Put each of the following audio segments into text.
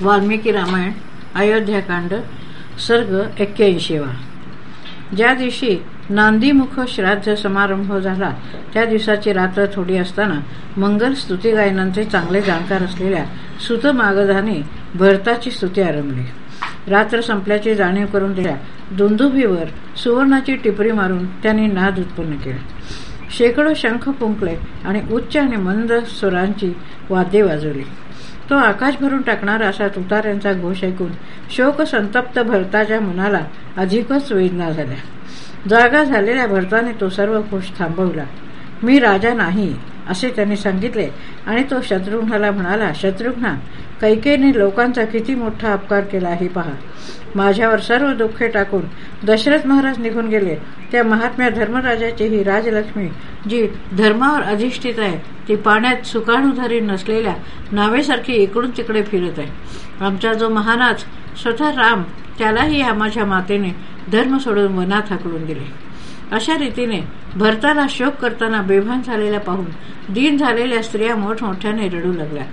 वाल्मिकी रामायण अयोध्याकांड सर्ग एक्क्याऐंशीवा. ज्या दिवशी नांदीमुख श्राद्ध समारंभ झाला त्या दिवसाची रात्र थोडी असताना मंगल स्तुती गायनांचे चांगले जाणकार असलेल्या सुत मागधाने भरताची स्तुती आरंभली. रात्र संपल्याची जाणीव करून दिल्या दुंदुभीवर सुवर्णाची टिपरी मारून त्यांनी नाद उत्पन्न केला. शेकडो शंख फुंकले आणि उच्च आणि मंद स्वरांची वाद्ये वाजवली. तो आकाश भरून टाकणारा असा तुताऱ्यांचा घोष ऐकून शोक संतप्त भरताच्या मनाला अधिकच वेदना झाल्या. जागा झालेल्या भरताने तो सर्व घोष थांबवला. मी राजा नाही असे त्यांनी सांगितले. आणि तो शत्रुघ्नाला म्हणाला शत्रुघ्ना कैकेने लोकांचा किती मोठा अपकार केला हे पहा. माझ्यावर सर्व दुःखे टाकून दशरथ महाराज निघून गेले. त्या महात्म्या धर्मराजाची ही राजलक्ष्मी जी धर्मावर अधिष्ठित आहे ती पाण्यात सुकाणुधारी नसलेल्या नावेसारखी इकडून तिकडे फिरत आहे. आमचा जो महानाथ स्वतः राम त्यालाही या माझ्या मातेने धर्म सोडून वनात हाकलून दिले. अशा रीतीने भरताला शोक करताना बेभान झालेला पाहून दिन झालेल्या स्त्रिया मोठमोठ्याने रडू लागल्या.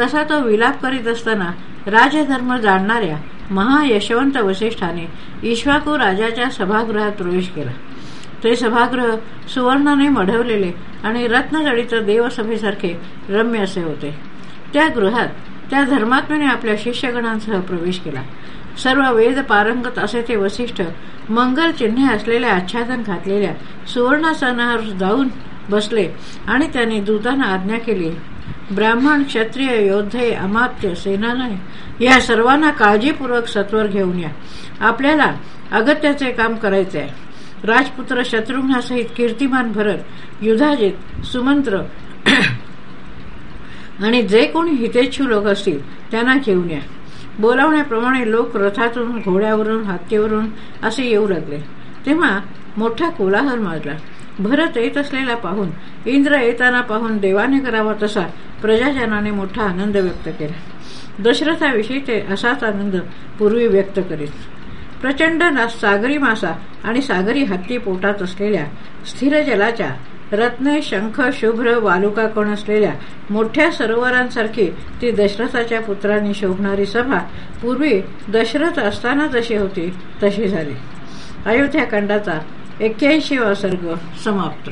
तसा तो विलाप करीत असताना राजधर्म जाणणाऱ्या महायशवंत वसिष्ठाने ईश्वाकू राजाच्या सभागृहात प्रवेश केला. ते सभागृह सुवर्णाने मढवलेले आणि रत्नजडित देवसभेसारखे रम्य असे होते. त्या गृहात त्या धर्मात्म्याने आपल्या शिष्यगणांसह प्रवेश केला. सर्व वेद पारंगत असे ते वसिष्ठ मंगल चिन्हे असलेल्या आच्छादन घातलेल्या सुवर्णासनावर जाऊन बसले आणि त्यांनी दूतांना आज्ञा केली ब्राह्मण क्षत्रिय योद्धे अमात्य सेनानाय या सर्वांना काळजीपूर्वक सत्वर घेऊन या. आपल्याला अगत्याचे काम करायचे आहे राजपुत्र शत्रुघ्नासहित कीर्तिमान भरत युधाजित सुमंत्र आणि जे कोणी हितेच्छू लोक असतील त्यांना घेऊन या. बोलावण्याप्रमाणे लोक रथातून घोड्यावरून हत्तीवरून असे येऊ लागले. तेव्हा मोठा कोलाहल माजला. भरत येत असलेला पाहून इंद्र येताना पाहून देवाने करावा तसा प्रजाजनाने मोठा आनंद व्यक्त केला. दशरथाविषयी ते असाच आनंद पूर्वी व्यक्त करीत. प्रचंड सागरी मासा आणि सागरी हत्ती पोटात असलेल्या स्थिर जलाच्या रत्ने शंख शुभ्र वालुका कोण असलेल्या मोठ्या सरोवरांसारखी ती दशरथाच्या पुत्रांनी शोभणारी सभा पूर्वी दशरथ असताना जशी होती तशी झाली. अयोध्याकांडाचा एक्क्याऐंशी सर्ग समाप्त.